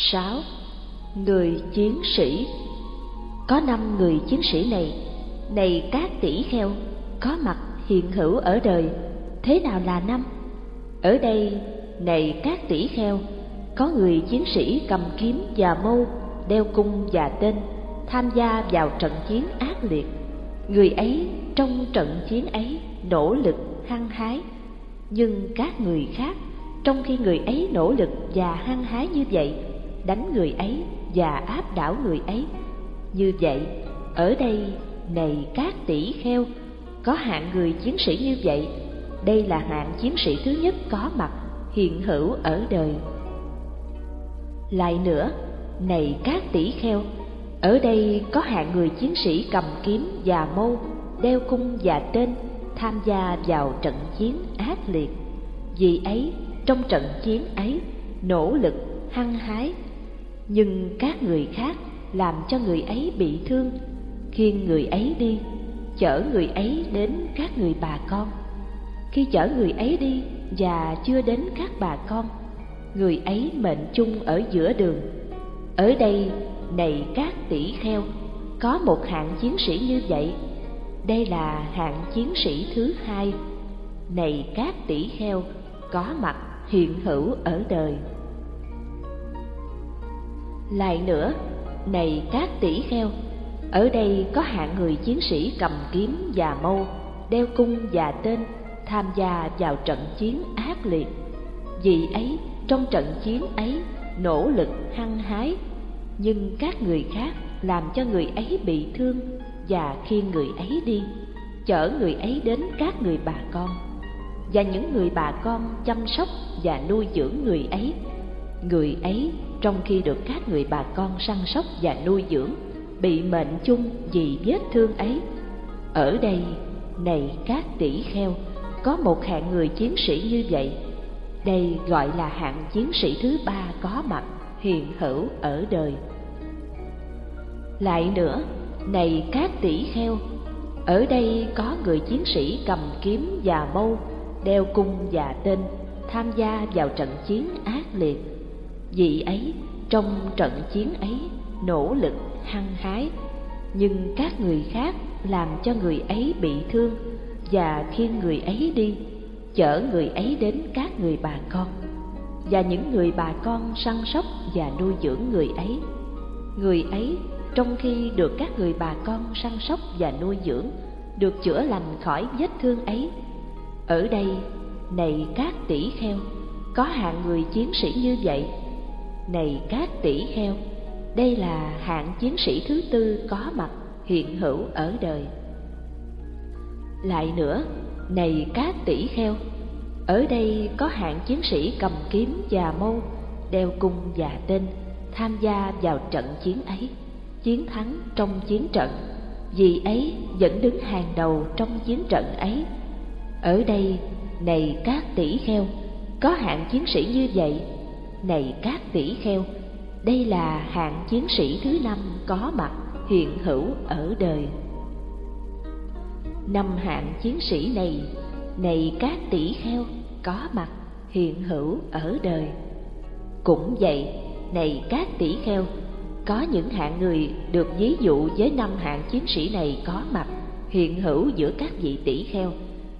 6. Người chiến sĩ Có năm người chiến sĩ này, này các tỷ kheo, có mặt hiện hữu ở đời, thế nào là năm? Ở đây, này các tỷ kheo, có người chiến sĩ cầm kiếm và mâu, đeo cung và tên, tham gia vào trận chiến ác liệt. Người ấy trong trận chiến ấy nỗ lực hăng hái, nhưng các người khác trong khi người ấy nỗ lực và hăng hái như vậy đánh người ấy và áp đảo người ấy. Như vậy, ở đây này các tỷ kheo, có hạng người chiến sĩ như vậy, đây là hạng chiến sĩ thứ nhất có mặt, hiện hữu ở đời. Lại nữa, này các tỷ kheo, ở đây có hạng người chiến sĩ cầm kiếm và mâu, đeo cung và tên, tham gia vào trận chiến ác liệt. Vì ấy, trong trận chiến ấy, nỗ lực, hăng hái nhưng các người khác làm cho người ấy bị thương. Khiêng người ấy đi, chở người ấy đến các người bà con. Khi chở người ấy đi và chưa đến các bà con, người ấy mệnh chung ở giữa đường. Ở đây này các tỷ kheo, có một hạng chiến sĩ như vậy. Đây là hạng chiến sĩ thứ hai. Này các tỷ kheo, có mặt hiện hữu ở đời lại nữa, này các tỷ kheo, ở đây có hạng người chiến sĩ cầm kiếm và mâu, đeo cung và tên, tham gia vào trận chiến ác liệt. Vì ấy, trong trận chiến ấy, nỗ lực hăng hái. Nhưng các người khác làm cho người ấy bị thương, và khi người ấy đi, chở người ấy đến các người bà con. Và những người bà con chăm sóc và nuôi dưỡng người ấy người ấy trong khi được các người bà con săn sóc và nuôi dưỡng, bị mệnh chung vì vết thương ấy. Ở đây, này các tỷ kheo, có một hạng người chiến sĩ như vậy. Đây gọi là hạng chiến sĩ thứ ba có mặt, hiện hữu ở đời. Lại nữa, này các tỷ kheo, ở đây có người chiến sĩ cầm kiếm và mâu, đeo cung và tên, tham gia vào trận chiến ác liệt vì ấy, trong trận chiến ấy, nỗ lực hăng hái. Nhưng các người khác làm cho người ấy bị thương và khiêng người ấy đi, chở người ấy đến các người bà con. Và những người bà con săn sóc và nuôi dưỡng người ấy. Người ấy, trong khi được các người bà con săn sóc và nuôi dưỡng, được chữa lành khỏi vết thương ấy. Ở đây, này các tỷ kheo, có hạng người chiến sĩ như vậy này các tỷ heo, đây là hạng chiến sĩ thứ tư có mặt hiện hữu ở đời. Lại nữa này các tỷ kheo ở đây có hạng chiến sĩ cầm kiếm và mâu đeo cung và tên tham gia vào trận chiến ấy. Chiến thắng trong chiến trận vì ấy vẫn đứng hàng đầu trong chiến trận ấy. Ở đây này các tỷ kheo có hạng chiến sĩ như vậy này các tỷ kheo, đây là hạng chiến sĩ thứ năm có mặt hiện hữu ở đời. Năm hạng chiến sĩ này này các tỷ kheo có mặt hiện hữu ở đời. Cũng vậy, này các tỷ kheo, có những hạng người được ví dụ với năm hạng chiến sĩ này có mặt hiện hữu giữa các vị tỷ kheo.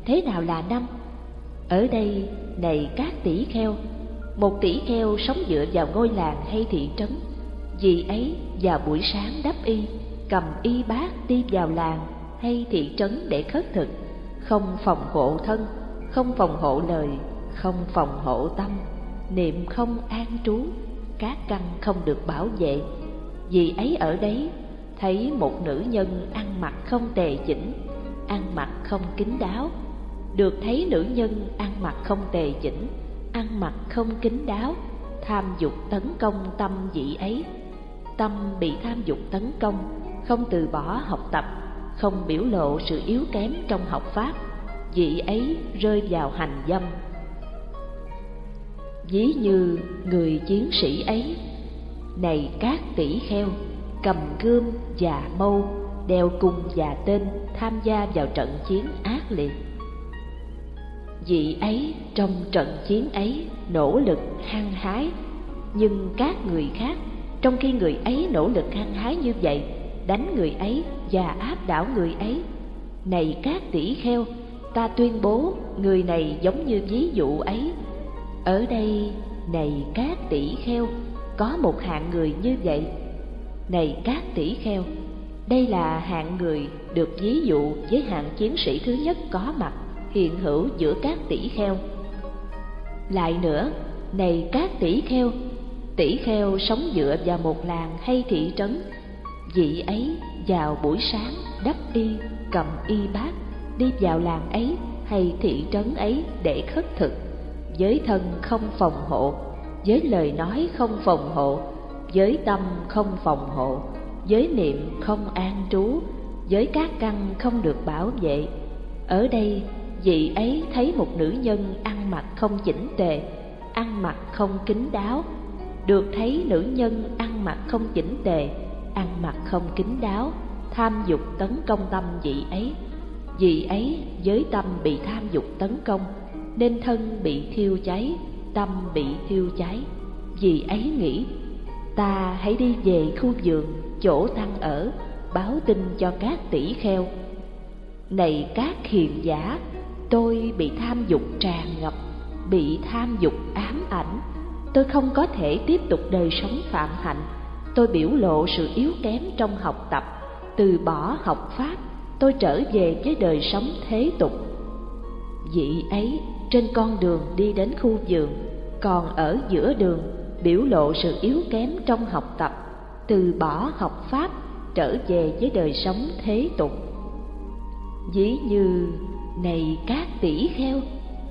Thế nào là năm? Ở đây, này các tỷ kheo một tỷ kheo sống dựa vào ngôi làng hay thị trấn. Vì ấy, vào buổi sáng đắp y, cầm y bát đi vào làng hay thị trấn để khất thực. Không phòng hộ thân, không phòng hộ lời, không phòng hộ tâm. Niệm không an trú, các căn không được bảo vệ. Vì ấy ở đấy, thấy một nữ nhân ăn mặc không tề chỉnh, ăn mặc không kín đáo. Được thấy nữ nhân ăn mặc không tề chỉnh ăn mặc không kín đáo, tham dục tấn công tâm dị ấy. Tâm bị tham dục tấn công, không từ bỏ học tập, không biểu lộ sự yếu kém trong học pháp, dị ấy rơi vào hành dâm. Ví như người chiến sĩ ấy, này các tỷ kheo, cầm gươm và mâu, đeo cung và tên tham gia vào trận chiến ác liệt vị ấy trong trận chiến ấy nỗ lực hăng hái, nhưng các người khác, trong khi người ấy nỗ lực hăng hái như vậy, đánh người ấy và áp đảo người ấy. Này các tỷ kheo, ta tuyên bố người này giống như ví dụ ấy. Ở đây, này các tỷ kheo, có một hạng người như vậy. Này các tỷ kheo, đây là hạng người được ví dụ với hạng chiến sĩ thứ nhất có mặt hiện hữu giữa các tỷ kheo. Lại nữa, này các tỷ kheo tỷ kheo sống dựa vào một làng hay thị trấn, vị ấy vào buổi sáng đắp y, cầm y bát, đi vào làng ấy hay thị trấn ấy để khất thực. Với thân không phòng hộ với lời nói không phòng hộ với tâm không phòng hộ với niệm không an trú với các căn không được bảo vệ. Ở đây vị ấy thấy một nữ nhân ăn mặc không chỉnh tề, ăn mặc không kín đáo. Được thấy nữ nhân ăn mặc không chỉnh tề, ăn mặc không kín đáo, tham dục tấn công tâm vị ấy. Vị ấy với tâm bị tham dục tấn công, nên thân bị thiêu cháy, tâm bị thiêu cháy. Vì ấy nghĩ, ta hãy đi về khu vườn, chỗ tăng ở, báo tin cho các tỷ kheo. Này các hiền giả tôi bị tham dục tràn ngập, bị tham dục ám ảnh. Tôi không có thể tiếp tục đời sống phạm hạnh. Tôi biểu lộ sự yếu kém trong học tập. Từ bỏ học pháp, tôi trở về với đời sống thế tục. Vị ấy trên con đường đi đến khu vườn, còn ở giữa đường, biểu lộ sự yếu kém trong học tập. Từ bỏ học pháp, trở về với đời sống thế tục. Ví như này các tỷ kheo,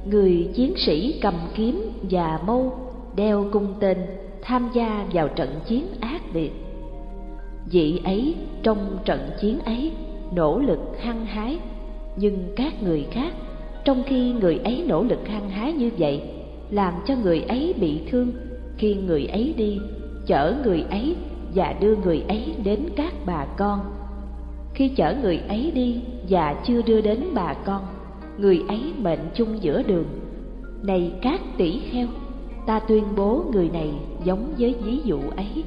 người chiến sĩ cầm kiếm và mâu đeo cung tên tham gia vào trận chiến ác liệt. Vị ấy trong trận chiến ấy nỗ lực hăng hái, nhưng các người khác, trong khi người ấy nỗ lực hăng hái như vậy, làm cho người ấy bị thương. Khi người ấy đi, chở người ấy và đưa người ấy đến các bà con. Khi chở người ấy đi và chưa đưa đến bà con người ấy mệnh chung giữa đường. Này các tỷ kheo, ta tuyên bố người này giống với ví dụ ấy.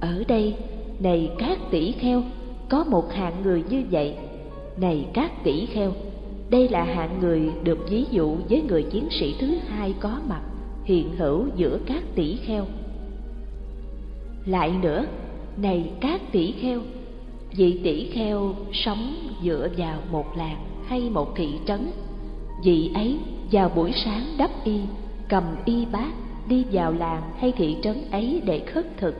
Ở đây, này các tỷ kheo, có một hạng người như vậy. Này các tỷ kheo, đây là hạng người được ví dụ với người chiến sĩ thứ hai có mặt, hiện hữu giữa các tỷ kheo. Lại nữa, này các tỷ kheo, vị tỷ kheo sống dựa vào một làng hay một thị trấn. Vị ấy, vào buổi sáng đắp y, cầm y bát, đi vào làng hay thị trấn ấy để khất thực.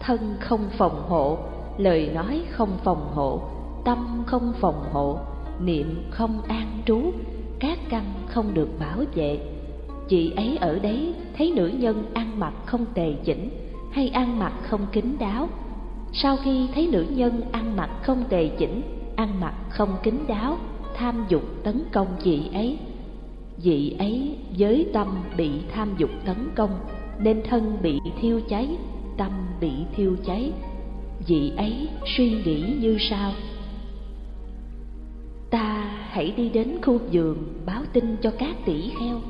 Thân không phòng hộ, lời nói không phòng hộ, tâm không phòng hộ, niệm không an trú, các căn không được bảo vệ. Chị ấy ở đấy, thấy nữ nhân ăn mặc không tề chỉnh, hay ăn mặc không kín đáo. Sau khi thấy nữ nhân ăn mặc không tề chỉnh, ăn mặc không kín đáo tham dục tấn công chị ấy. Vị ấy với tâm bị tham dục tấn công, nên thân bị thiêu cháy, tâm bị thiêu cháy. Vị ấy suy nghĩ như sau. Ta hãy đi đến khu vườn báo tin cho các tỷ kheo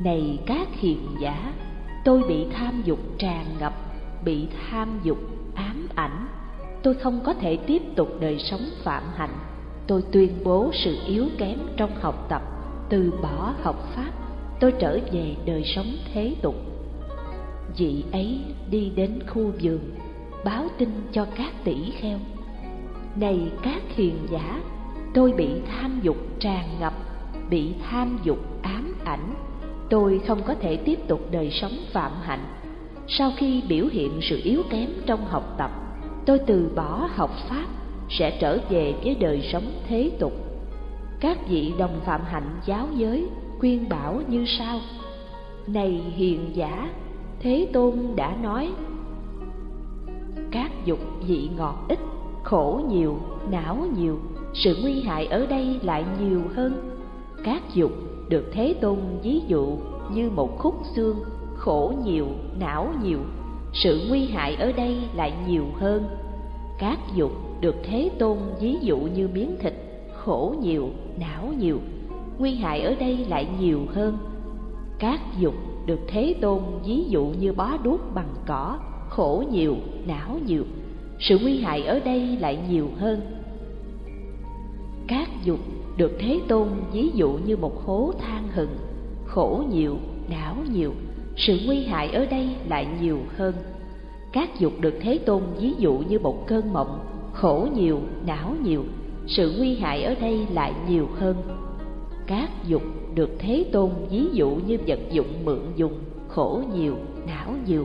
này các hiền giả, tôi bị tham dục tràn ngập, bị tham dục ám ảnh. Tôi không có thể tiếp tục đời sống phạm hạnh tôi tuyên bố sự yếu kém trong học tập, từ bỏ học pháp, tôi trở về đời sống thế tục. Vị ấy đi đến khu vườn, báo tin cho các tỷ kheo. Này các hiền giả, tôi bị tham dục tràn ngập, bị tham dục ám ảnh. Tôi không có thể tiếp tục đời sống phạm hạnh. Sau khi biểu hiện sự yếu kém trong học tập, tôi từ bỏ học pháp sẽ trở về với đời sống thế tục. Các vị đồng phạm hạnh giáo giới khuyên bảo như sau. Này hiền giả, thế tôn đã nói, các dục vị ngọt ít, khổ nhiều, não nhiều, sự nguy hại ở đây lại nhiều hơn. Các dục được thế tôn ví dụ như một khúc xương, khổ nhiều, não nhiều, sự nguy hại ở đây lại nhiều hơn các dục được thế tôn ví dụ như miếng thịt khổ nhiều não nhiều nguy hại ở đây lại nhiều hơn các dục được Thế Tôn ví dụ như bó đuốc bằng cỏ, khổ nhiều, não nhiều. Sự nguy hại ở đây lại nhiều hơn. Các dục được Thế Tôn ví dụ như một hố than hừng, khổ nhiều, não nhiều. Sự nguy hại ở đây lại nhiều hơn. Các dục được Thế Tôn ví dụ như một cơn mộng, khổ nhiều, não nhiều. Sự nguy hại ở đây lại nhiều hơn các dục được Thế Tôn ví dụ như vật dụng mượn dùng, khổ nhiều, não nhiều,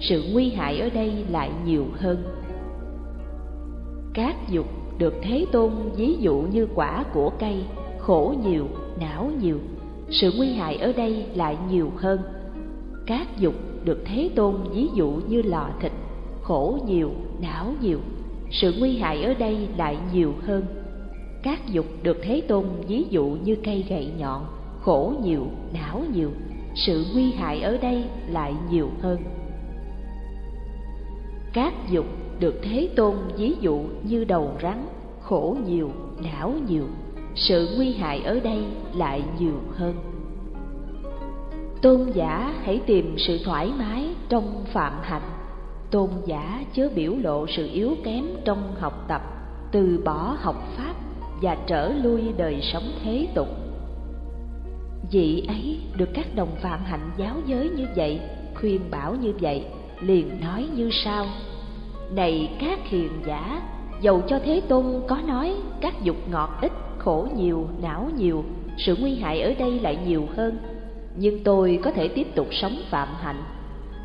sự nguy hại ở đây lại nhiều hơn. Các dục được Thế Tôn ví dụ như quả của cây, khổ nhiều, não nhiều, sự nguy hại ở đây lại nhiều hơn. Các dục được Thế Tôn ví dụ như lò thịt, khổ nhiều, não nhiều, sự nguy hại ở đây lại nhiều hơn các dục được Thế Tôn ví dụ như cây gậy nhọn, khổ nhiều, não nhiều, sự nguy hại ở đây lại nhiều hơn. Các dục được Thế Tôn ví dụ như đầu rắn, khổ nhiều, não nhiều, sự nguy hại ở đây lại nhiều hơn. Tôn giả hãy tìm sự thoải mái trong phạm hạnh, tôn giả chớ biểu lộ sự yếu kém trong học tập, từ bỏ học pháp và trở lui đời sống thế tục. Vị ấy được các đồng phạm hạnh giáo giới như vậy khuyên bảo như vậy liền nói như sau. Này các hiền giả dầu cho thế tôn có nói các dục ngọt ít khổ nhiều não nhiều sự nguy hại ở đây lại nhiều hơn nhưng tôi có thể tiếp tục sống phạm hạnh.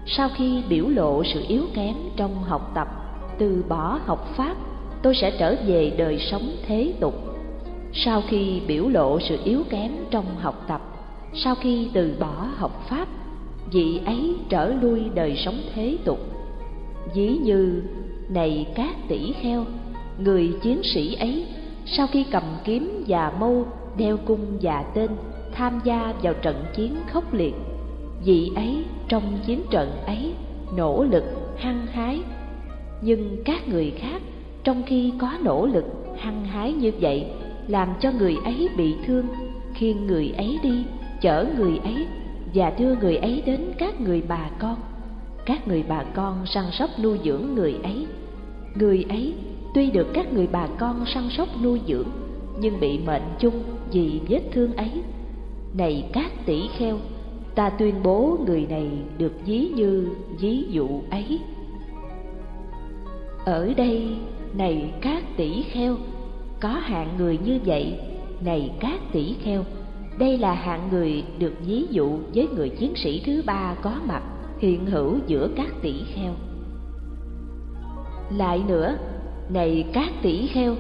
Sau khi biểu lộ sự yếu kém trong học tập, từ bỏ học pháp, tôi sẽ trở về đời sống thế tục. Sau khi biểu lộ sự yếu kém trong học tập, sau khi từ bỏ học pháp, vị ấy trở lui đời sống thế tục. Ví như, này các tỷ kheo, người chiến sĩ ấy, sau khi cầm kiếm và mâu đeo cung và tên tham gia vào trận chiến khốc liệt. Vị ấy, trong chiến trận ấy, nỗ lực, hăng hái. Nhưng các người khác, trong khi có nỗ lực, hăng hái như vậy, làm cho người ấy bị thương. Khiêng người ấy đi, chở người ấy, và đưa người ấy đến các người bà con. Các người bà con săn sóc nuôi dưỡng người ấy. Người ấy, tuy được các người bà con săn sóc nuôi dưỡng, nhưng bị mệnh chung vì vết thương ấy này các tỷ kheo, ta tuyên bố người này được ví như ví dụ ấy. Ở đây, này các tỷ kheo, có hạng người như vậy, này các tỷ kheo, đây là hạng người được ví dụ với người chiến sĩ thứ ba có mặt, hiện hữu giữa các tỷ kheo. Lại nữa, này các tỷ kheo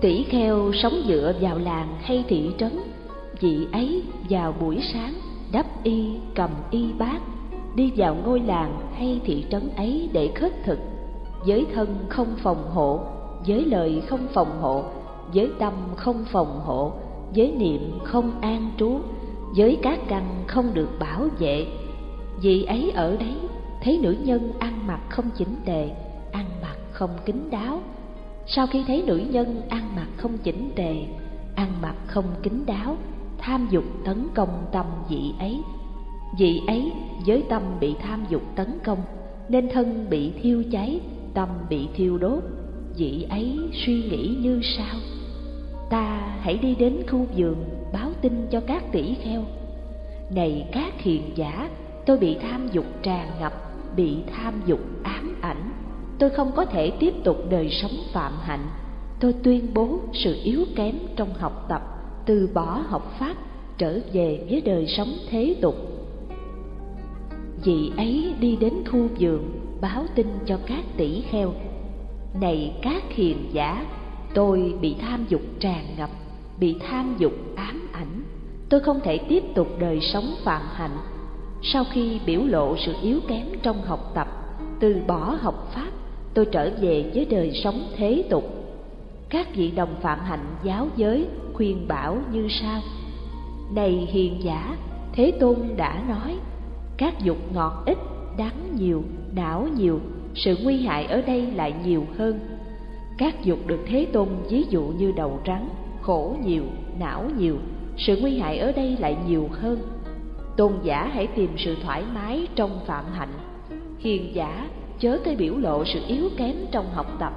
tỷ kheo sống dựa vào làng hay thị trấn chị ấy vào buổi sáng, đắp y, cầm y bát, đi vào ngôi làng hay thị trấn ấy để khất thực. Với thân không phòng hộ với lời không phòng hộ với tâm không phòng hộ với niệm không an trú với các căn không được bảo vệ. Vì ấy ở đấy, thấy nữ nhân ăn mặc không chỉnh tề, ăn mặc không kín đáo. Sau khi thấy nữ nhân ăn mặc không chỉnh tề, ăn mặc không kín đáo tham dục tấn công tâm vị ấy. Vị ấy với tâm bị tham dục tấn công, nên thân bị thiêu cháy, tâm bị thiêu đốt. Vị ấy suy nghĩ như sau ta hãy đi đến khu vườn báo tin cho các tỷ kheo. Này các hiền giả, tôi bị tham dục tràn ngập, bị tham dục ám ảnh. Tôi không có thể tiếp tục đời sống phạm hạnh. Tôi tuyên bố sự yếu kém trong học tập từ bỏ học pháp, trở về với đời sống thế tục. Vị ấy đi đến khu vườn báo tin cho các tỷ kheo, này các hiền giả, tôi bị tham dục tràn ngập, bị tham dục ám ảnh. Tôi không thể tiếp tục đời sống phạm hạnh. Sau khi biểu lộ sự yếu kém trong học tập, từ bỏ học pháp, tôi trở về với đời sống thế tục. Các vị đồng phạm hạnh giáo giới khuyên bảo như sau. Này hiền giả thế tôn đã nói các dục ngọt ít đắng nhiều não nhiều sự nguy hại ở đây lại nhiều hơn. Các dục được Thế Tôn ví dụ như đầu rắn, khổ nhiều, não nhiều, sự nguy hại ở đây lại nhiều hơn. tôn giả hãy tìm sự thoải mái trong phạm hạnh. Hiền giả chớ tới biểu lộ sự yếu kém trong học tập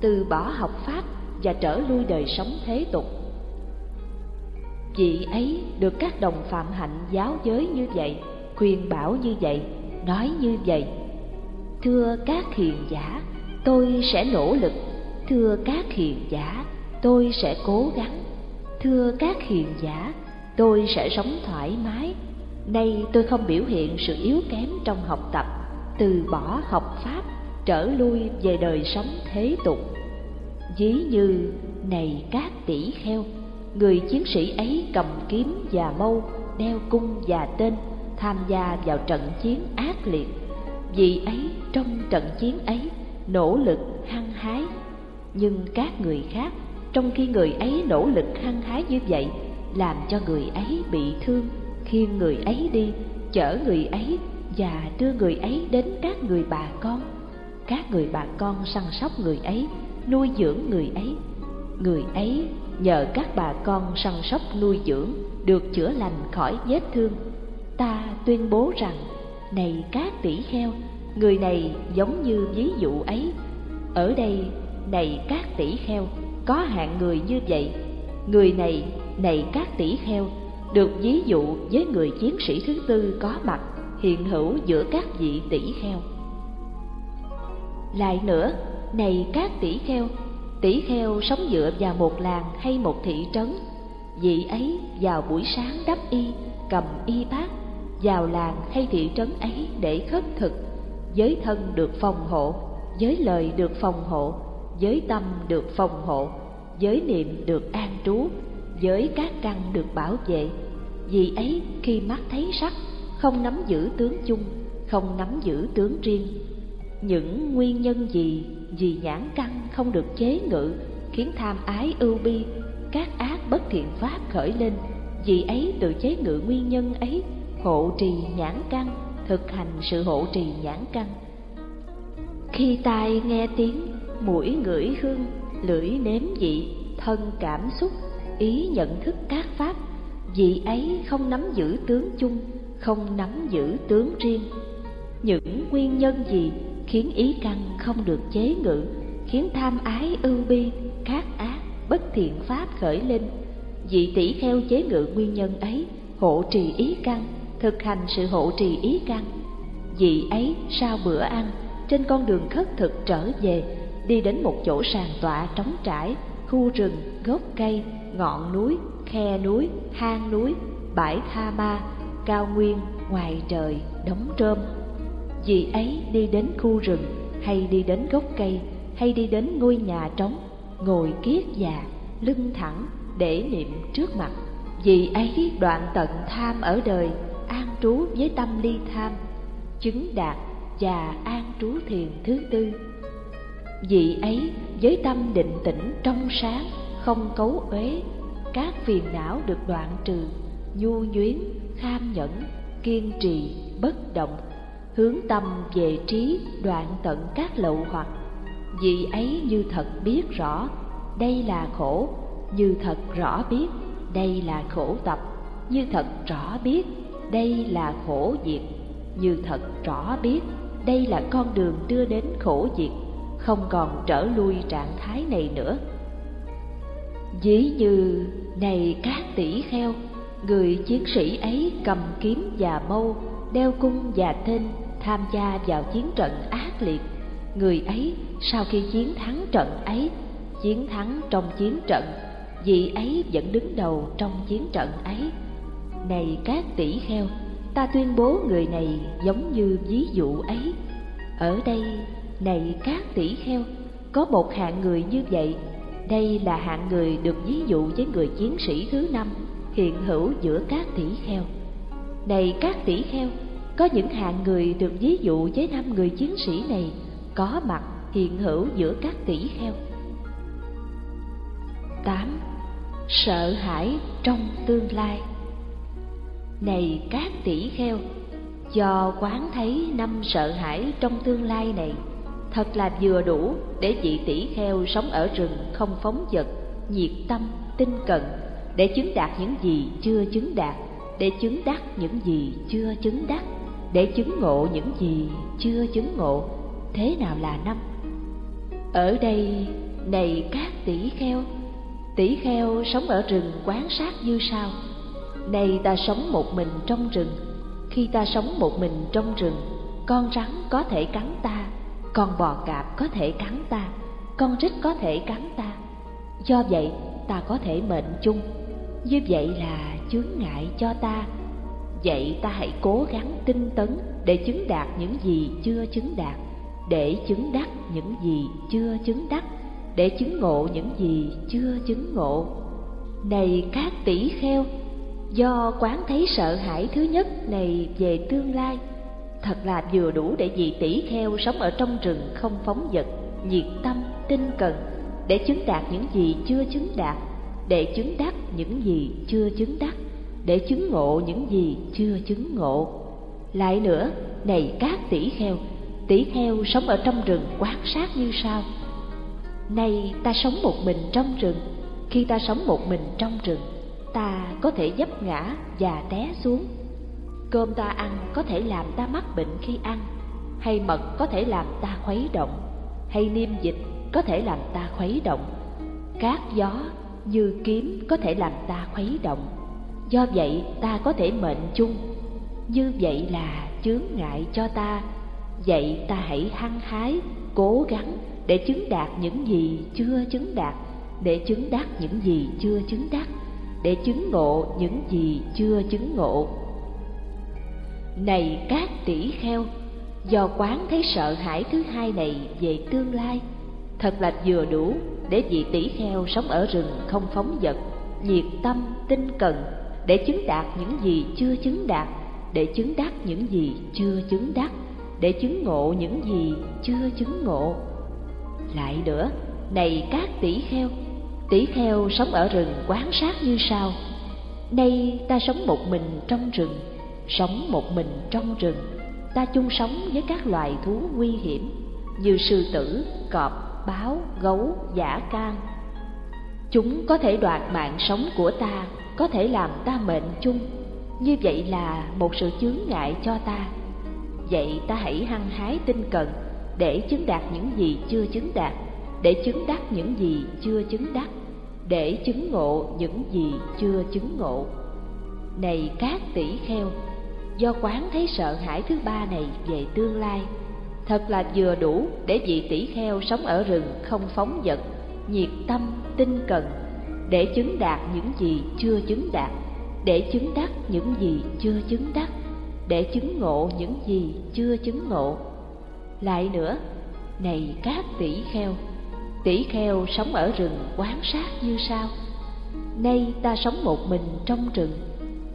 từ bỏ học pháp và trở lui đời sống thế tục chị ấy được các đồng phạm hạnh giáo giới như vậy, khuyên bảo như vậy, nói như vậy. Thưa các hiền giả, tôi sẽ nỗ lực. Thưa các hiền giả, tôi sẽ cố gắng. Thưa các hiền giả, tôi sẽ sống thoải mái. Nay tôi không biểu hiện sự yếu kém trong học tập, từ bỏ học pháp, trở lui về đời sống thế tục. Ví như, này các tỷ kheo người chiến sĩ ấy cầm kiếm và mâu, đeo cung và tên, tham gia vào trận chiến ác liệt. Vì ấy, trong trận chiến ấy, nỗ lực hăng hái. Nhưng các người khác, trong khi người ấy nỗ lực hăng hái như vậy, làm cho người ấy bị thương. Khiêng người ấy đi, chở người ấy và đưa người ấy đến các người bà con. Các người bà con săn sóc người ấy, nuôi dưỡng người ấy. Người ấy nhờ các bà con săn sóc nuôi dưỡng được chữa lành khỏi vết thương, ta tuyên bố rằng, này các tỷ heo, người này giống như ví dụ ấy. Ở đây, này các tỷ heo, có hạng người như vậy. Người này này các tỷ heo, được ví dụ với người chiến sĩ thứ tư có mặt, hiện hữu giữa các vị tỷ heo. Lại nữa, này các tỷ heo tỷ heo sống dựa vào một làng hay một thị trấn, vị ấy vào buổi sáng đắp y, cầm y bát, vào làng hay thị trấn ấy để khất thực, giới thân được phòng hộ, giới lời được phòng hộ, giới tâm được phòng hộ, giới niệm được an trú, giới các căn được bảo vệ. Vì ấy, khi mắt thấy sắc, không nắm giữ tướng chung, không nắm giữ tướng riêng. Những nguyên nhân gì vì nhãn căn không được chế ngự, khiến tham ái ưu bi, các ác bất thiện pháp khởi lên. Vì ấy tự chế ngự nguyên nhân ấy, hộ trì nhãn căn, thực hành sự hộ trì nhãn căn. Khi tai nghe tiếng, mũi ngửi hương, lưỡi nếm vị, thân cảm xúc, ý nhận thức các pháp vị ấy không nắm giữ tướng chung, không nắm giữ tướng riêng. Những nguyên nhân gì khiến ý căn không được chế ngự, khiến tham ái ưu bi các ác, bất thiện pháp khởi lên. Vị tỷ kheo chế ngự nguyên nhân ấy, hộ trì ý căn, thực hành sự hộ trì ý căn. Vị ấy sau bữa ăn, trên con đường khất thực trở về, đi đến một chỗ sàn tọa trống trải, khu rừng, gốc cây, ngọn núi, khe núi, hang núi, bãi tha ma, cao nguyên, ngoài trời, đống trơm vì ấy đi đến khu rừng, hay đi đến gốc cây, hay đi đến ngôi nhà trống, ngồi kiết già, lưng thẳng để niệm trước mặt. Vì ấy đoạn tận tham ở đời, an trú với tâm ly tham, chứng đạt và an trú thiền thứ tư. Vị ấy với tâm định tĩnh trong sáng, không cấu uế, các phiền não được đoạn trừ, nhu nhuyến kham nhẫn, kiên trì, bất động hướng tâm về trí đoạn tận các lậu hoặc. Vì ấy như thật biết rõ, đây là khổ. Như thật rõ biết, đây là khổ tập. Như thật rõ biết, đây là khổ diệt. Như thật rõ biết, đây là con đường đưa đến khổ diệt, không còn trở lui trạng thái này nữa. Dĩ như, này các tỷ kheo, người chiến sĩ ấy cầm kiếm và mâu, đeo cung và tên tham gia vào chiến trận ác liệt. Người ấy, sau khi chiến thắng trận ấy, chiến thắng trong chiến trận, vị ấy vẫn đứng đầu trong chiến trận ấy. Này các tỷ kheo, ta tuyên bố người này giống như ví dụ ấy. Ở đây, này các tỷ kheo, có một hạng người như vậy. Đây là hạng người được ví dụ với người chiến sĩ thứ năm, hiện hữu giữa các tỷ kheo. Này các tỷ kheo có những hạng người được ví dụ với năm người chiến sĩ này có mặt hiện hữu giữa các tỷ kheo. 8. Sợ hãi trong tương lai Này các tỷ kheo, do quán thấy năm sợ hãi trong tương lai này, thật là vừa đủ để vị tỷ kheo sống ở rừng không phóng vật, nhiệt tâm, tinh cần để chứng đạt những gì chưa chứng đạt, để chứng đắc những gì chưa chứng đắc để chứng ngộ những gì chưa chứng ngộ, thế nào là năm? Ở đây, này các tỷ kheo tỷ kheo sống ở rừng quán sát như sau. Này ta sống một mình trong rừng, khi ta sống một mình trong rừng, con rắn có thể cắn ta, con bò cạp có thể cắn ta, con rít có thể cắn ta. Do vậy, ta có thể mệnh chung. Như vậy là chướng ngại cho ta vậy ta hãy cố gắng tinh tấn để chứng đạt những gì chưa chứng đạt, để chứng đắc những gì chưa chứng đắc, để chứng ngộ những gì chưa chứng ngộ. Này các tỷ kheo, do quán thấy sợ hãi thứ nhất này về tương lai, thật là vừa đủ để vị tỷ kheo sống ở trong rừng không phóng vật, nhiệt tâm, tinh cần, để chứng đạt những gì chưa chứng đạt, để chứng đắc những gì chưa chứng đắc để chứng ngộ những gì chưa chứng ngộ. Lại nữa, này các tỷ kheo tỷ kheo sống ở trong rừng quan sát như sau nay ta sống một mình trong rừng. Khi ta sống một mình trong rừng, ta có thể dấp ngã và té xuống. Cơm ta ăn có thể làm ta mắc bệnh khi ăn, hay mật có thể làm ta khuấy động, hay niêm dịch có thể làm ta khuấy động. Cát gió như kiếm có thể làm ta khuấy động do vậy ta có thể mệnh chung. Như vậy là chướng ngại cho ta. Vậy ta hãy hăng hái, cố gắng để chứng đạt những gì chưa chứng đạt, để chứng đắc những gì chưa chứng đắc, để chứng ngộ những gì chưa chứng ngộ. Này các tỷ kheo, do quán thấy sợ hãi thứ hai này về tương lai, thật là vừa đủ để vị tỷ kheo sống ở rừng không phóng vật, nhiệt tâm, tinh cần để chứng đạt những gì chưa chứng đạt, để chứng đắc những gì chưa chứng đắc, để chứng ngộ những gì chưa chứng ngộ. Lại nữa, này các tỷ kheo tỷ kheo sống ở rừng quán sát như sau. Nay ta sống một mình trong rừng, sống một mình trong rừng, ta chung sống với các loài thú nguy hiểm như sư tử, cọp, báo, gấu, giả can chúng có thể đoạt mạng sống của ta, có thể làm ta mệnh chung. Như vậy là một sự chướng ngại cho ta. Vậy ta hãy hăng hái tinh cần để chứng đạt những gì chưa chứng đạt, để chứng đắc những gì chưa chứng đắc, để chứng ngộ những gì chưa chứng ngộ. Này các tỷ kheo, do quán thấy sợ hãi thứ ba này về tương lai, thật là vừa đủ để vị tỷ kheo sống ở rừng không phóng vật nhiệt tâm, tinh cần, để chứng đạt những gì chưa chứng đạt, để chứng đắc những gì chưa chứng đắc, để chứng ngộ những gì chưa chứng ngộ. Lại nữa, này các tỷ kheo tỷ kheo sống ở rừng quán sát như sau nay ta sống một mình trong rừng,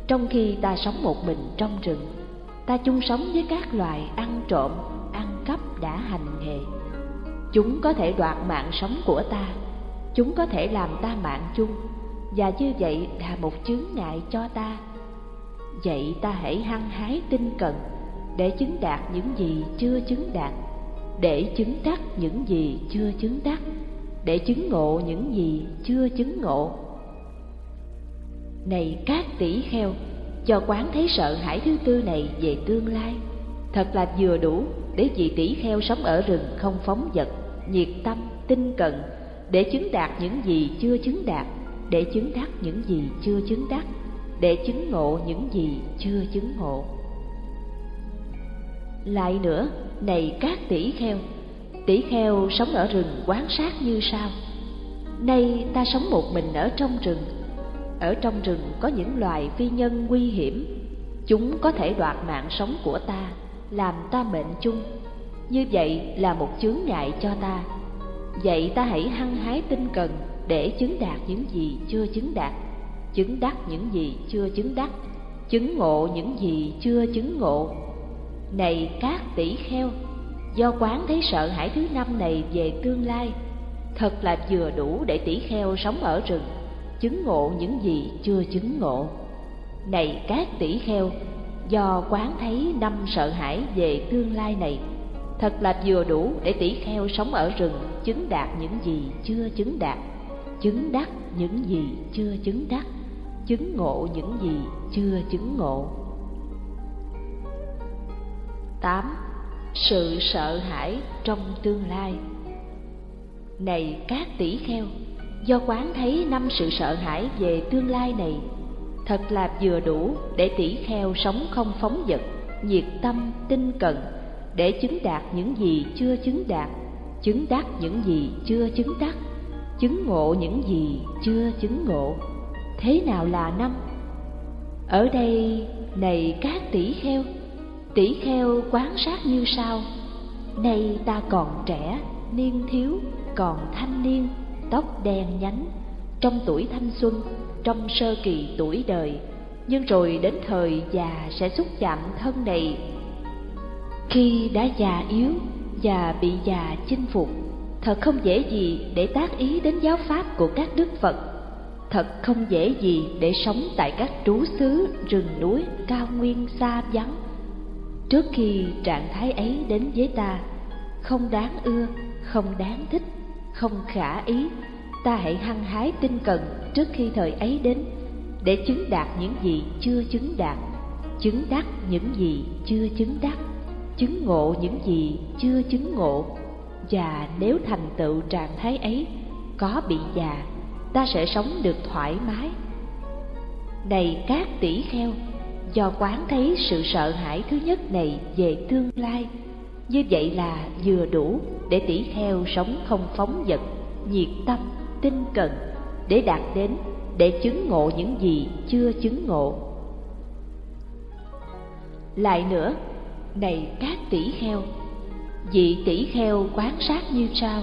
trong khi ta sống một mình trong rừng, ta chung sống với các loài ăn trộm, ăn cắp đã hành nghề. Chúng có thể đoạt mạng sống của ta chúng có thể làm ta mạng chung và như vậy là một chướng ngại cho ta vậy ta hãy hăng hái tinh cần để chứng đạt những gì chưa chứng đạt, để chứng đắc những gì chưa chứng đắc, để chứng ngộ những gì chưa chứng ngộ này các tỷ kheo, cho quán thấy sợ hãi thứ tư này về tương lai, thật là vừa đủ để vị tỷ kheo sống ở rừng không phóng vật, nhiệt tâm, tinh cần để chứng đạt những gì chưa chứng đạt, để chứng đắc những gì chưa chứng đắc, để chứng ngộ những gì chưa chứng ngộ. Lại nữa, này các tỷ kheo tỷ kheo sống ở rừng quán sát như sau nay ta sống một mình ở trong rừng, ở trong rừng có những loài phi nhân nguy hiểm. Chúng có thể đoạt mạng sống của ta, làm ta mệnh chung. Như vậy là một chướng ngại cho ta vậy ta hãy hăng hái tinh cần để chứng đạt những gì chưa chứng đạt. Chứng đắc những gì chưa chứng đắc. Chứng ngộ những gì chưa chứng ngộ. Này các tỷ kheo, do quán thấy sợ hãi thứ năm này về tương lai, thật là vừa đủ để tỷ kheo sống ở rừng, chứng ngộ những gì chưa chứng ngộ. Này các tỷ kheo, do quán thấy năm sợ hãi về tương lai này thật là vừa đủ để tỷ kheo sống ở rừng chứng đạt những gì chưa chứng đạt chứng đắc những gì chưa chứng đắc chứng ngộ những gì chưa chứng ngộ. 8. Sự sợ hãi trong tương lai Này các tỷ kheo, do quán thấy năm sự sợ hãi về tương lai này, thật là vừa đủ để tỷ kheo sống không phóng dật, nhiệt tâm, tinh cần, để chứng đạt những gì chưa chứng đạt, chứng đắc những gì chưa chứng đắc, chứng ngộ những gì chưa chứng ngộ. Thế nào là năm? Ở đây, này các tỷ kheo, tỷ kheo quán sát như sau nay ta còn trẻ niên thiếu còn thanh niên tóc đen nhánh trong tuổi thanh xuân trong sơ kỳ tuổi đời nhưng rồi đến thời già sẽ xúc chạm thân này khi đã già yếu và bị già chinh phục, thật không dễ gì để tác ý đến giáo pháp của các đức phật. Thật không dễ gì để sống tại các trú xứ, rừng núi cao nguyên xa vắng. Trước khi trạng thái ấy đến với ta, không đáng ưa, không đáng thích, không khả ý, ta hãy hăng hái tinh cần trước khi thời ấy đến để chứng đạt những gì chưa chứng đạt, chứng đắc những gì chưa chứng đắc chứng ngộ những gì chưa chứng ngộ. Và nếu thành tựu trạng thái ấy có bị già, ta sẽ sống được thoải mái. Này các tỷ kheo, do quán thấy sự sợ hãi thứ nhất này về tương lai, như vậy là vừa đủ để tỷ kheo sống không phóng dật nhiệt tâm, tinh cần để đạt đến, để chứng ngộ những gì chưa chứng ngộ. Lại nữa này các tỷ kheo vị tỷ kheo quán sát như sau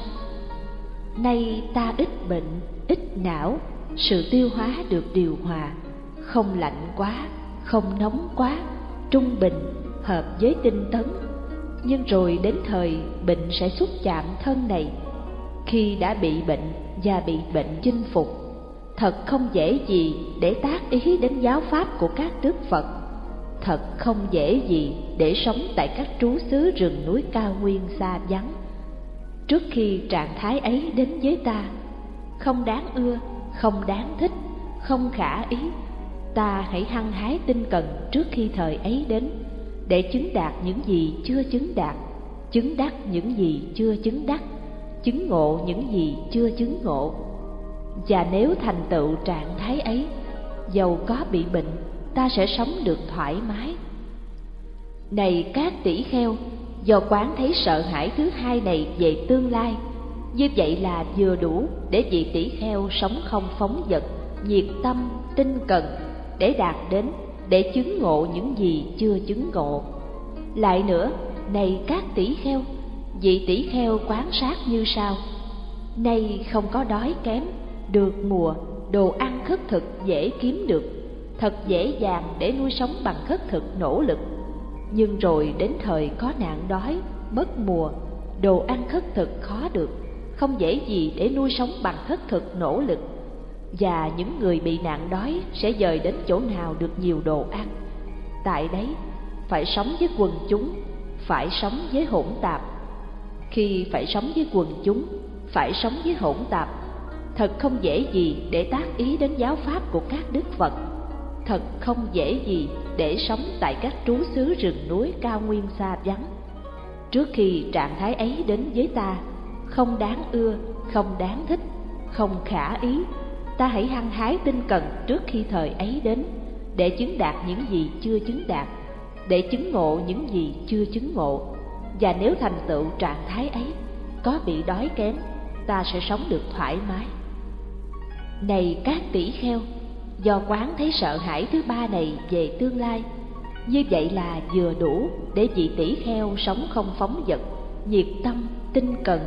nay ta ít bệnh ít não sự tiêu hóa được điều hòa không lạnh quá không nóng quá, trung bình, hợp với tinh tấn. Nhưng rồi đến thời bệnh sẽ xúc chạm thân này. Khi đã bị bệnh và bị bệnh chinh phục, thật không dễ gì để tác ý đến giáo pháp của các đức Phật. Thật không dễ gì để sống tại các trú xứ rừng núi cao nguyên xa vắng. Trước khi trạng thái ấy đến với ta, không đáng ưa, không đáng thích, không khả ý, ta hãy hăng hái tinh cần trước khi thời ấy đến để chứng đạt những gì chưa chứng đạt chứng đắc những gì chưa chứng đắc chứng ngộ những gì chưa chứng ngộ và nếu thành tựu trạng thái ấy dầu có bị bệnh ta sẽ sống được thoải mái này các tỷ kheo, do quán thấy sợ hãi thứ hai này về tương lai, như vậy là vừa đủ để vị tỷ kheo sống không phóng dật nhiệt tâm, tinh cần, để đạt đến, để chứng ngộ những gì chưa chứng ngộ. Lại nữa, này các tỷ kheo, vị tỷ kheo quán sát như sau nay không có đói kém, được mùa, đồ ăn khất thực dễ kiếm được, thật dễ dàng để nuôi sống bằng khất thực nỗ lực nhưng rồi đến thời có nạn đói mất mùa đồ ăn khất thực khó được không dễ gì để nuôi sống bằng khất thực nỗ lực và những người bị nạn đói sẽ dời đến chỗ nào được nhiều đồ ăn. Tại đấy, phải sống với quần chúng, phải sống với hỗn tạp. Khi phải sống với quần chúng, phải sống với hỗn tạp, thật không dễ gì để tác ý đến giáo pháp của các đức Phật. Thật không dễ gì để sống tại các trú xứ rừng núi cao nguyên xa vắng. Trước khi trạng thái ấy đến với ta, không đáng ưa, không đáng thích, không khả ý, ta hãy hăng hái tinh cần trước khi thời ấy đến để chứng đạt những gì chưa chứng đạt để chứng ngộ những gì chưa chứng ngộ và nếu thành tựu trạng thái ấy có bị đói kém ta sẽ sống được thoải mái này các tỷ kheo do quán thấy sợ hãi thứ ba này về tương lai như vậy là vừa đủ để vị tỷ kheo sống không phóng dật nhiệt tâm tinh cần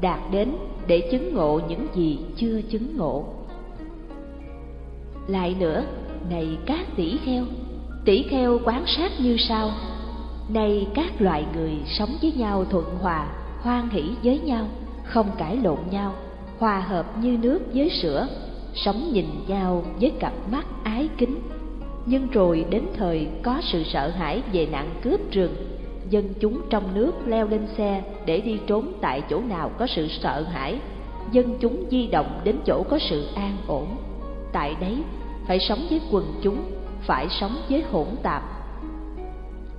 đạt đến để chứng ngộ những gì chưa chứng ngộ lại nữa, này các tỷ kheo, tỷ kheo quán sát như sau. nay các loại người sống với nhau thuận hòa, hoan hỷ với nhau, không cãi lộn nhau, hòa hợp như nước với sữa, sống nhìn nhau với cặp mắt ái kính. Nhưng rồi đến thời có sự sợ hãi về nạn cướp rừng, dân chúng trong nước leo lên xe để đi trốn tại chỗ nào có sự sợ hãi, dân chúng di động đến chỗ có sự an ổn tại đấy phải sống với quần chúng, phải sống với hỗn tạp.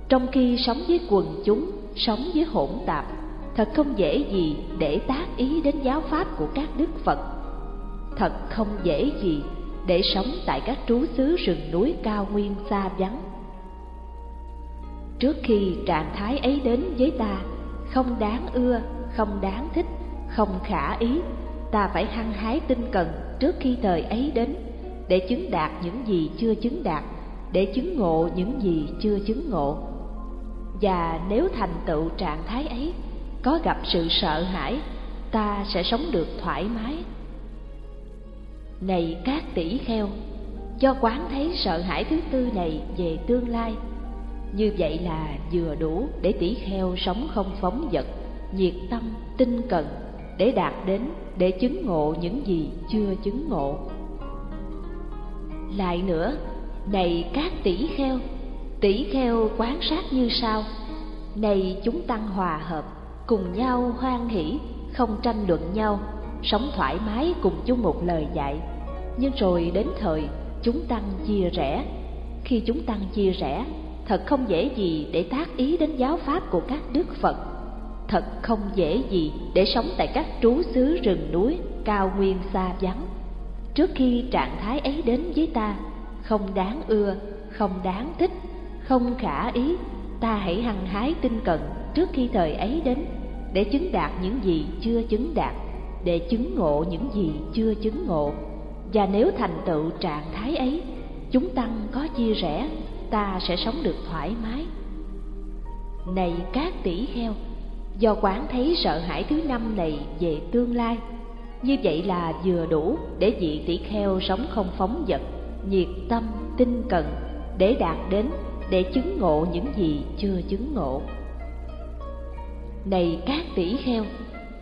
Trong khi sống với quần chúng, sống với hỗn tạp, thật không dễ gì để tác ý đến giáo pháp của các đức Phật. Thật không dễ gì để sống tại các trú xứ rừng núi cao nguyên xa vắng. Trước khi trạng thái ấy đến với ta, không đáng ưa, không đáng thích, không khả ý, ta phải hăng hái tinh cần trước khi thời ấy đến để chứng đạt những gì chưa chứng đạt, để chứng ngộ những gì chưa chứng ngộ. Và nếu thành tựu trạng thái ấy, có gặp sự sợ hãi, ta sẽ sống được thoải mái. Này các tỷ kheo, do quán thấy sợ hãi thứ tư này về tương lai, như vậy là vừa đủ để tỷ kheo sống không phóng dật, nhiệt tâm, tinh cần, để đạt đến, để chứng ngộ những gì chưa chứng ngộ. Lại nữa, này các tỷ kheo, tỷ kheo quán sát như sau: Này chúng tăng hòa hợp, cùng nhau hoan hỷ, không tranh luận nhau, sống thoải mái cùng chung một lời dạy. Nhưng rồi đến thời chúng tăng chia rẽ. Khi chúng tăng chia rẽ, thật không dễ gì để tác ý đến giáo pháp của các đức Phật. Thật không dễ gì để sống tại các trú xứ rừng núi, cao nguyên xa vắng trước khi trạng thái ấy đến với ta không đáng ưa không đáng thích không khả ý ta hãy hăng hái tinh cần trước khi thời ấy đến để chứng đạt những gì chưa chứng đạt để chứng ngộ những gì chưa chứng ngộ và nếu thành tựu trạng thái ấy chúng tăng có chia rẽ ta sẽ sống được thoải mái này các tỷ heo, do quán thấy sợ hãi thứ năm này về tương lai như vậy là vừa đủ để vị tỷ kheo sống không phóng vật, nhiệt tâm, tinh cần, để đạt đến, để chứng ngộ những gì chưa chứng ngộ. Này các tỷ kheo,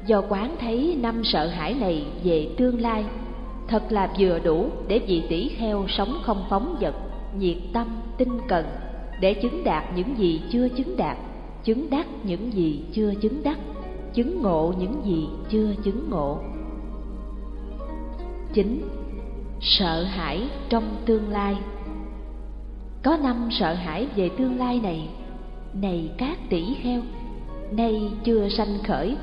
do quán thấy năm sợ hãi này về tương lai, thật là vừa đủ để vị tỷ kheo sống không phóng vật, nhiệt tâm, tinh cần, để chứng đạt những gì chưa chứng đạt, chứng đắc những gì chưa chứng đắc, chứng ngộ những gì chưa chứng ngộ. chín Sợ hãi trong tương lai Có năm sợ hãi về tương lai này Này các tỷ kheo Nay chưa sanh khởi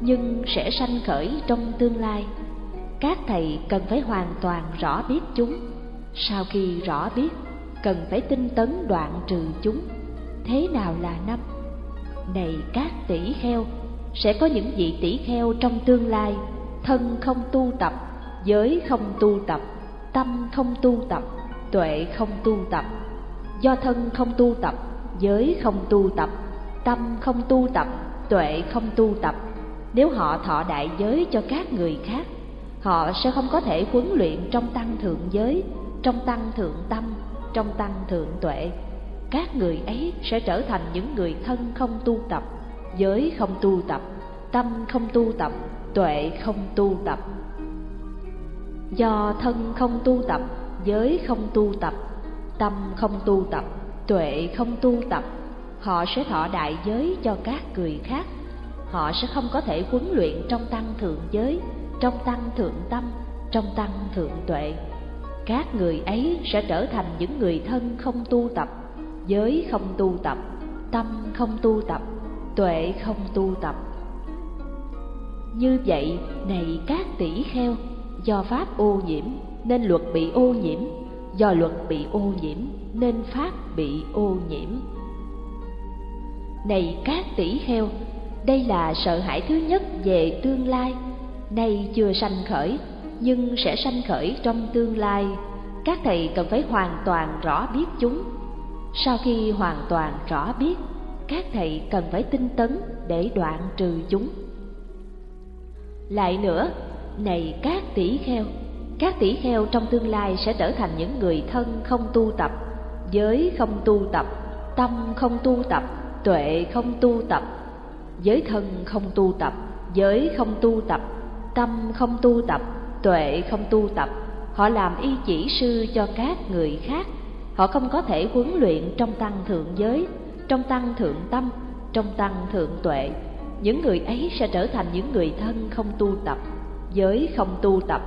nhưng sẽ sanh khởi trong tương lai Các thầy cần phải hoàn toàn rõ biết chúng Sau khi rõ biết Cần phải tinh tấn đoạn trừ chúng Thế nào là năm? Này các tỷ kheo Sẽ có những vị tỷ kheo trong tương lai Thân không tu tập giới không tu tập, tâm không tu tập, tuệ không tu tập. Do thân không tu tập, giới không tu tập, tâm không tu tập, tuệ không tu tập. Nếu họ thọ đại giới cho các người khác, họ sẽ không có thể huấn luyện trong tăng thượng giới, trong tăng thượng tâm, trong tăng thượng tuệ. Các người ấy sẽ trở thành những người thân không tu tập, giới không tu tập, tâm không tu tập, tuệ không tu tập do thân không tu tập giới không tu tập tâm không tu tập tuệ không tu tập họ sẽ thọ đại giới cho các người khác họ sẽ không có thể huấn luyện trong tăng thượng giới, trong tăng thượng tâm, trong tăng thượng tuệ. Các người ấy sẽ trở thành những người thân không tu tập, giới không tu tập, tâm không tu tập, tuệ không tu tập. Như vậy, này các tỷ kheo, do pháp ô nhiễm nên luật bị ô nhiễm, do luật bị ô nhiễm nên pháp bị ô nhiễm. Này các tỷ kheo đây là sợ hãi thứ nhất về tương lai. Nay chưa sanh khởi, nhưng sẽ sanh khởi trong tương lai. Các thầy cần phải hoàn toàn rõ biết chúng. Sau khi hoàn toàn rõ biết, các thầy cần phải tinh tấn để đoạn trừ chúng. Lại nữa, này các tỷ kheo, các tỷ kheo trong tương lai sẽ trở thành những người thân không tu tập, giới không tu tập, tâm không tu tập, tuệ không tu tập giới thân không tu tập giới không tu tập tâm không tu tập tuệ không tu tập họ làm y chỉ sư cho các người khác họ không có thể huấn luyện trong tăng thượng giới trong tăng thượng tâm trong tăng thượng tuệ những người ấy sẽ trở thành những người thân không tu tập giới không tu tập,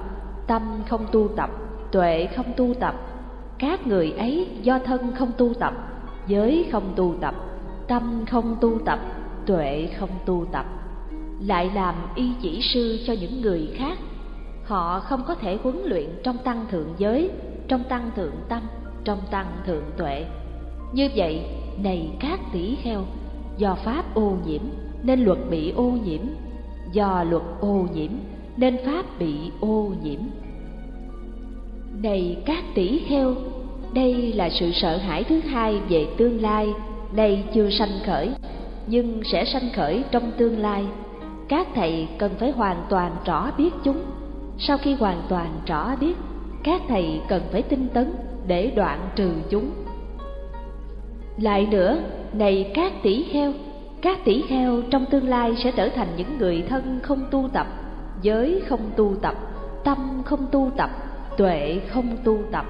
tâm không tu tập, tuệ không tu tập, các người ấy do thân không tu tập giới không tu tập tâm không tu tập tuệ không tu tập, lại làm y chỉ sư cho những người khác. Họ không có thể huấn luyện trong tăng thượng giới, trong tăng thượng tâm, trong tăng thượng tuệ. Như vậy, này các tỷ kheo, do pháp ô nhiễm nên luật bị ô nhiễm, do luật ô nhiễm nên pháp bị ô nhiễm. Này các tỷ kheo, đây là sự sợ hãi thứ hai về tương lai đây chưa sanh khởi nhưng sẽ sanh khởi trong tương lai. Các thầy cần phải hoàn toàn rõ biết chúng. Sau khi hoàn toàn rõ biết, các thầy cần phải tinh tấn để đoạn trừ chúng. Lại nữa, này các tỷ heo các tỷ heo trong tương lai sẽ trở thành những người thân không tu tập, giới không tu tập, tâm không tu tập, tuệ không tu tập.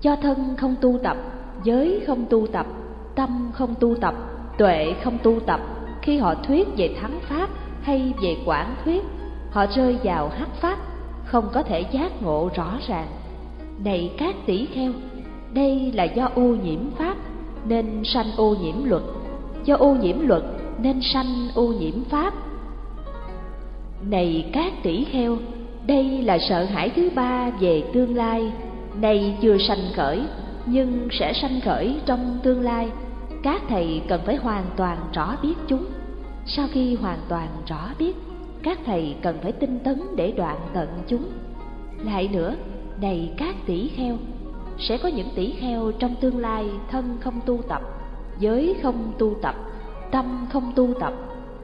Cho thân không tu tập, giới không tu tập, tâm không tu tập tuệ không tu tập, khi họ thuyết về thắng pháp hay về quản thuyết, họ rơi vào hắc pháp, không có thể giác ngộ rõ ràng. Này các tỷ kheo, đây là do ô nhiễm pháp nên sanh ô nhiễm luật. Do ô nhiễm luật nên sanh ô nhiễm pháp. Này các tỷ kheo, đây là sợ hãi thứ ba về tương lai. Này chưa sanh khởi, nhưng sẽ sanh khởi trong tương lai các thầy cần phải hoàn toàn rõ biết chúng. Sau khi hoàn toàn rõ biết, các thầy cần phải tinh tấn để đoạn tận chúng. Lại nữa này các tỷ kheo, sẽ có những tỷ kheo trong tương lai thân không tu tập, giới không tu tập, tâm không tu tập,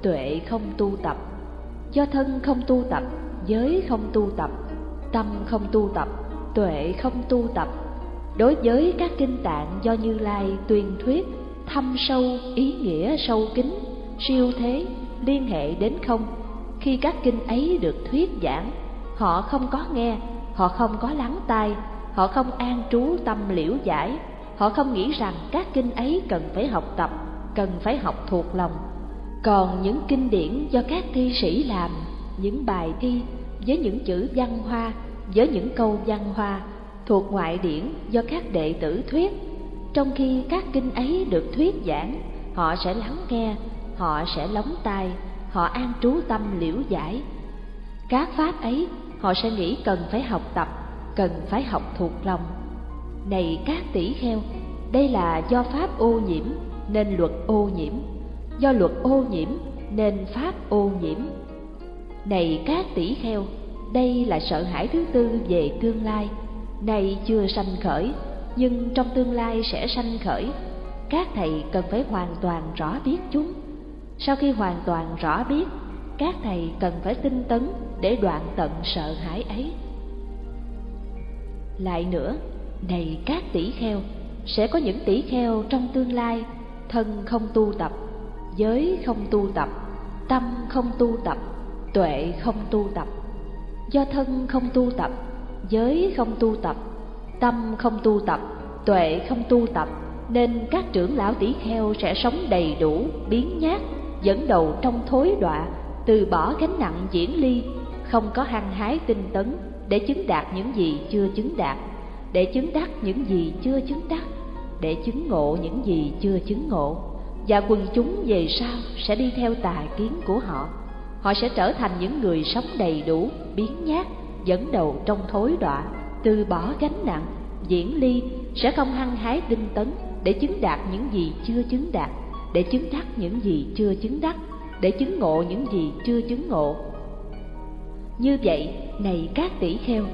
tuệ không tu tập. Do thân không tu tập, giới không tu tập, tâm không tu tập, tuệ không tu tập. Đối với các kinh tạng do như lai tuyên thuyết thâm sâu, ý nghĩa sâu kín, siêu thế, liên hệ đến không. Khi các kinh ấy được thuyết giảng, họ không có nghe, họ không có lắng tai, họ không an trú tâm liễu giải. Họ không nghĩ rằng các kinh ấy cần phải học tập, cần phải học thuộc lòng. Còn những kinh điển do các thi sĩ làm, những bài thi với những chữ văn hoa, với những câu văn hoa thuộc ngoại điển do các đệ tử thuyết trong khi các kinh ấy được thuyết giảng, họ sẽ lắng nghe, họ sẽ lóng tai, họ an trú tâm liễu giải. Các pháp ấy, họ sẽ nghĩ cần phải học tập, cần phải học thuộc lòng. Này các tỷ kheo, đây là do pháp ô nhiễm nên luật ô nhiễm. Do luật ô nhiễm nên pháp ô nhiễm. Này các tỷ kheo, đây là sợ hãi thứ tư về tương lai. Này chưa sanh khởi nhưng trong tương lai sẽ sanh khởi, các thầy cần phải hoàn toàn rõ biết chúng. Sau khi hoàn toàn rõ biết, các thầy cần phải tinh tấn để đoạn tận sợ hãi ấy. Lại nữa, này các tỷ kheo, sẽ có những tỷ kheo trong tương lai, thân không tu tập, giới không tu tập, tâm không tu tập, tuệ không tu tập. Do thân không tu tập, giới không tu tập tâm không tu tập, tuệ không tu tập, nên các trưởng lão tỷ kheo sẽ sống đầy đủ, biến nhát, dẫn đầu trong thối đọa, từ bỏ gánh nặng diễn ly, không có hăng hái tinh tấn để chứng đạt những gì chưa chứng đạt, để chứng đắc những gì chưa chứng đắc, để chứng ngộ những gì chưa chứng ngộ. Và quần chúng về sau sẽ đi theo tà kiến của họ. Họ sẽ trở thành những người sống đầy đủ, biến nhát, dẫn đầu trong thối đọa từ bỏ gánh nặng, diễn ly sẽ không hăng hái tinh tấn để chứng đạt những gì chưa chứng đạt, để chứng đắc những gì chưa chứng đắc, để chứng ngộ những gì chưa chứng ngộ. Như vậy, này các tỷ kheo,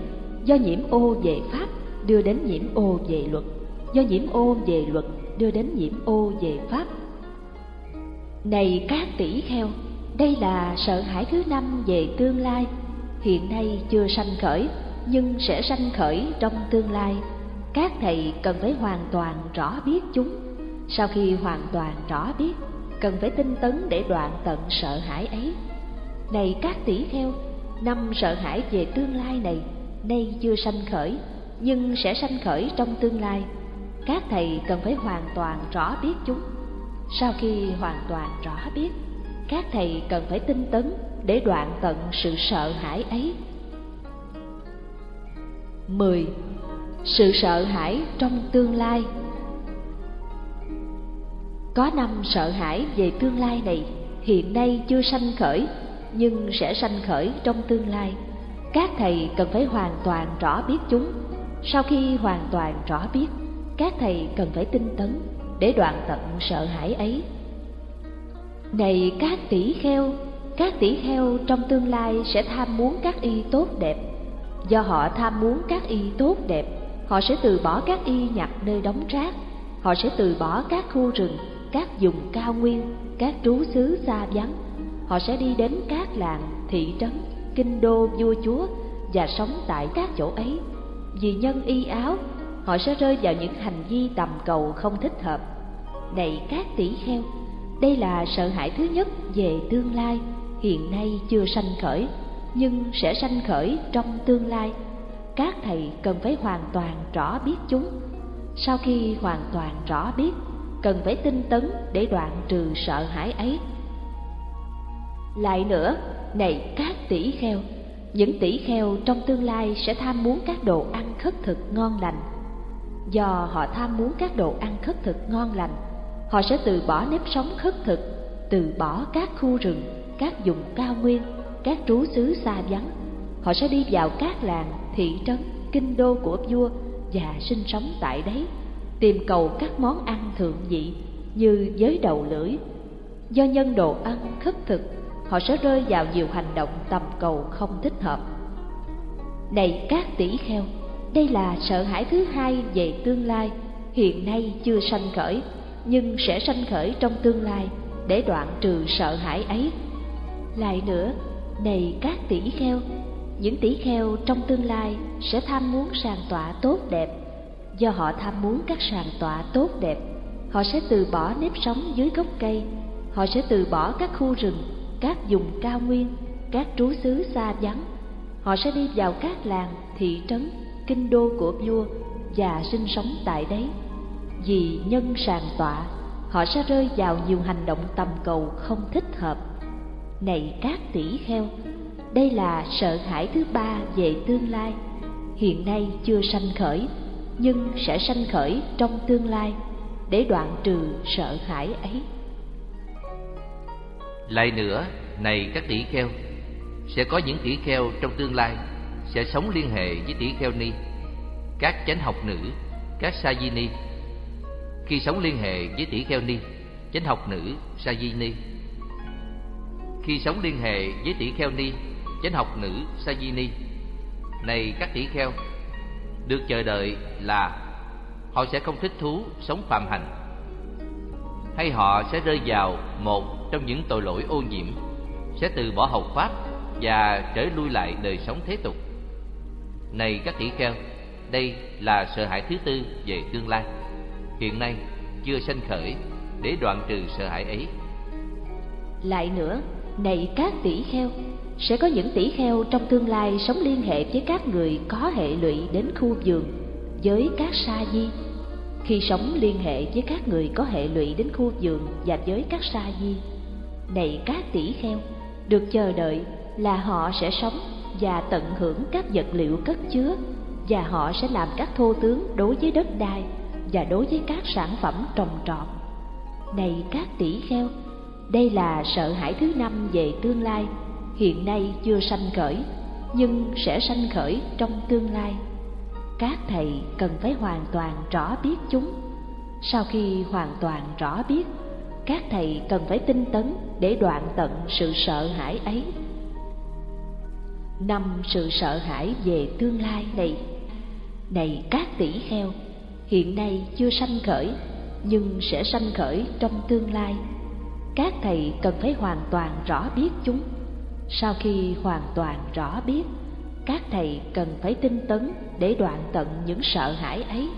do nhiễm ô về pháp, đưa đến nhiễm ô về luật. Do nhiễm ô về luật, đưa đến nhiễm ô về pháp. Này các tỷ kheo, đây là sợ hãi thứ năm về tương lai, hiện nay chưa sanh khởi nhưng sẽ sanh khởi trong tương lai. Các thầy cần phải hoàn toàn rõ biết chúng. Sau khi hoàn toàn rõ biết, cần phải tinh tấn để đoạn tận sợ hãi ấy. Này các tỷ kheo, năm sợ hãi về tương lai này nay chưa sanh khởi, nhưng sẽ sanh khởi trong tương lai. Các thầy cần phải hoàn toàn rõ biết chúng. Sau khi hoàn toàn rõ biết, các thầy cần phải tinh tấn để đoạn tận sự sợ hãi ấy. 10. sự sợ hãi trong tương lai. Có năm sợ hãi về tương lai này, hiện nay chưa sanh khởi, nhưng sẽ sanh khởi trong tương lai. Các thầy cần phải hoàn toàn rõ biết chúng. Sau khi hoàn toàn rõ biết, các thầy cần phải tinh tấn để đoạn tận sợ hãi ấy. Này các tỷ kheo, các tỷ kheo trong tương lai sẽ tham muốn các y tốt đẹp do họ tham muốn các y tốt đẹp họ sẽ từ bỏ các y nhặt nơi đóng rác. Họ sẽ từ bỏ các khu rừng các vùng cao nguyên các trú xứ xa vắng. Họ sẽ đi đến các làng thị trấn kinh đô vua chúa và sống tại các chỗ ấy. Vì nhân y áo họ sẽ rơi vào những hành vi tầm cầu không thích hợp. Này các tỷ heo, đây là sợ hãi thứ nhất về tương lai hiện nay chưa sanh khởi nhưng sẽ sanh khởi trong tương lai. Các thầy cần phải hoàn toàn rõ biết chúng. Sau khi hoàn toàn rõ biết, cần phải tinh tấn để đoạn trừ sợ hãi ấy. Lại nữa, này các tỷ kheo, những tỷ kheo trong tương lai sẽ tham muốn các đồ ăn khất thực ngon lành. Do họ tham muốn các đồ ăn khất thực ngon lành, họ sẽ từ bỏ nếp sống khất thực, từ bỏ các khu rừng, các vùng cao nguyên các trú xứ xa vắng. Họ sẽ đi vào các làng, thị trấn, kinh đô của vua và sinh sống tại đấy, tìm cầu các món ăn thượng vị như giới đầu lưỡi. Do nhân đồ ăn khất thực, họ sẽ rơi vào nhiều hành động tầm cầu không thích hợp. Này các tỷ kheo, đây là sợ hãi thứ hai về tương lai. Hiện nay chưa sanh khởi, nhưng sẽ sanh khởi trong tương lai để đoạn trừ sợ hãi ấy. Lại nữa này các tỷ kheo, những tỷ kheo trong tương lai sẽ tham muốn sàn tọa tốt đẹp. Do họ tham muốn các sàn tọa tốt đẹp, họ sẽ từ bỏ nếp sống dưới gốc cây. Họ sẽ từ bỏ các khu rừng, các vùng cao nguyên, các trú xứ xa vắng. Họ sẽ đi vào các làng, thị trấn, kinh đô của vua và sinh sống tại đấy. Vì nhân sàn tọa họ sẽ rơi vào nhiều hành động tầm cầu không thích hợp này các tỷ kheo. Đây là sợ hãi thứ ba về tương lai. Hiện nay chưa sanh khởi, nhưng sẽ sanh khởi trong tương lai, để đoạn trừ sợ hãi ấy. Lại nữa, này các tỷ kheo, sẽ có những tỷ kheo trong tương lai sẽ sống liên hệ với tỷ kheo ni, các chánh học nữ, các sa di ni. Khi sống liên hệ với tỷ kheo ni, chánh học nữ sa di ni khi sống liên hệ với tỷ kheo ni chánh học nữ sa di ni này các tỷ kheo được chờ đợi là họ sẽ không thích thú sống phạm hạnh, hay họ sẽ rơi vào một trong những tội lỗi ô nhiễm sẽ từ bỏ học pháp và trở lui lại đời sống thế tục. Này các tỷ kheo đây là sợ hãi thứ tư về tương lai. Hiện nay chưa sanh khởi để đoạn trừ sợ hãi ấy. Lại nữa này các tỷ kheo, sẽ có những tỷ kheo trong tương lai sống liên hệ với các người có hệ lụy đến khu vườn với các sa di. Khi sống liên hệ với các người có hệ lụy đến khu vườn và với các sa di. Này các tỷ kheo, được chờ đợi là họ sẽ sống và tận hưởng các vật liệu cất chứa và họ sẽ làm các thô tướng đối với đất đai và đối với các sản phẩm trồng trọt. Này các tỷ kheo đây là sợ hãi thứ năm về tương lai. Hiện nay chưa sanh khởi, nhưng sẽ sanh khởi trong tương lai. Các thầy cần phải hoàn toàn rõ biết chúng. Sau khi hoàn toàn rõ biết, các thầy cần phải tinh tấn để đoạn tận sự sợ hãi ấy. Năm sự sợ hãi về tương lai này. Này các tỷ kheo, hiện nay chưa sanh khởi, nhưng sẽ sanh khởi trong tương lai các thầy cần phải hoàn toàn rõ biết chúng. Sau khi hoàn toàn rõ biết, các thầy cần phải tinh tấn để đoạn tận những sợ hãi ấy.